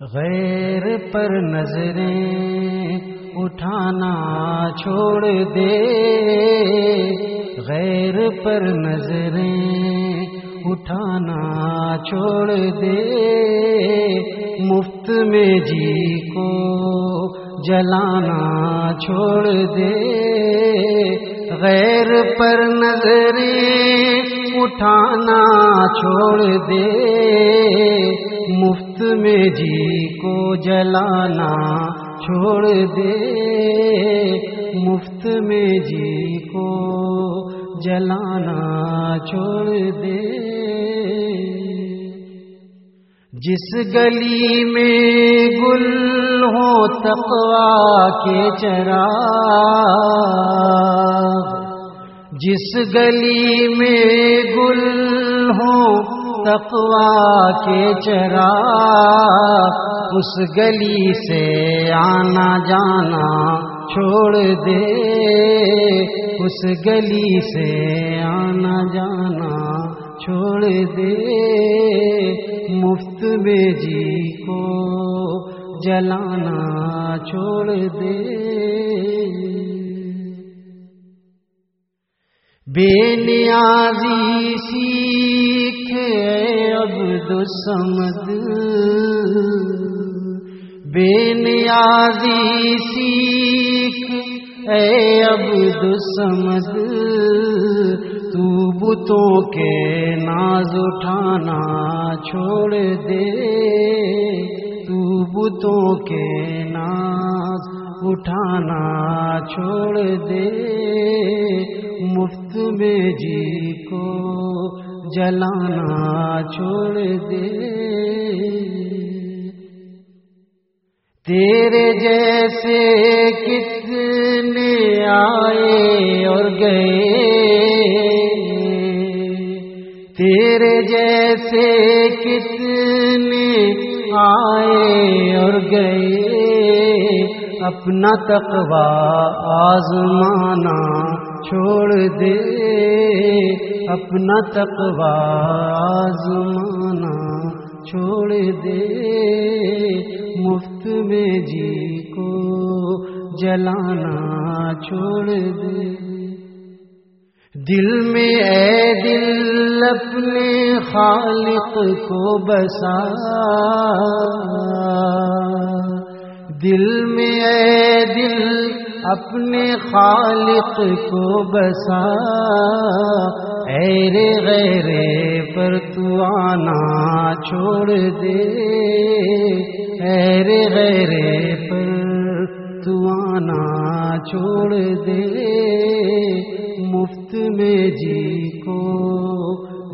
غیر پر نظریں اٹھانا چھوڑ دے۔ غیر پر نظریں اٹھانا چھوڑ دے۔ مفت میں جی کو جلانا چھوڑ دے۔ غیر پر نظریں اٹھانا چھوڑ دے۔ مفت میں جی کو جلانا چھوڑ دے۔ مفت میں جی کو جلانا چھوڑ دے۔ جس گلی میں گل ہو تقوا کے چرا جس گلی میں گل ہو تقوا کے چرا اس گلی سے آنا جانا چھوڑ دے، اس گلی سے آنا جانا چھوڑ دے، مفت میں جی کو جلانا چھوڑ دے۔ بے نیازی سیکھ عبد السمد بے نیازی سیکھ اے عبد السمد تو بتوں کے ناز اٹھانا چھوڑ دے۔ بتوں کے ناز اٹھانا چھوڑ دے۔ مفت میں جی کو جلانا چھوڑ دے۔ تیرے جیسے کتنے آئے اور گئے۔ تیرے جیسے کتنے آئے اور گئے اپنا تقوی آزمانا چھوڑ دے، اپنا تقوی آزمانا چھوڑ دے۔ مفت میں جی کو جلانا چھوڑ دے۔ دل میں اے دل اپنے خالق کو بسا۔ دل میں اے دل اپنے خالق کو بسا۔ اے غیرے پر تو آنا چھوڑ دے۔ اے غیرے پر تو آنا چھوڑ دے۔ مفت میں جی کو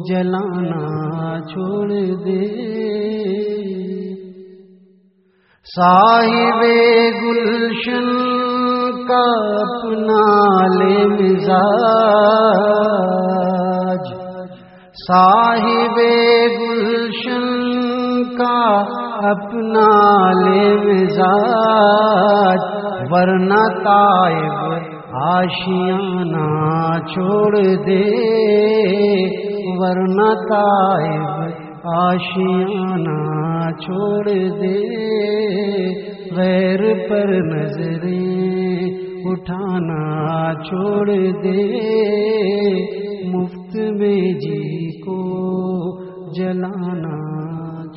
جلانا چھوڑ دے۔ صاحب گلشن کا اپنا لے مزاج۔ صاحب گلشن کا اپنا لے مزاج، ورنہ تائب آشیانہ چھوڑ دے۔ ورنہ تائب آشیانہ چھوڑ دے۔ غیر پر نظریں اٹھانا چھوڑ دے۔ مفت میں جی کو جلانا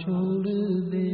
چھوڑ دے۔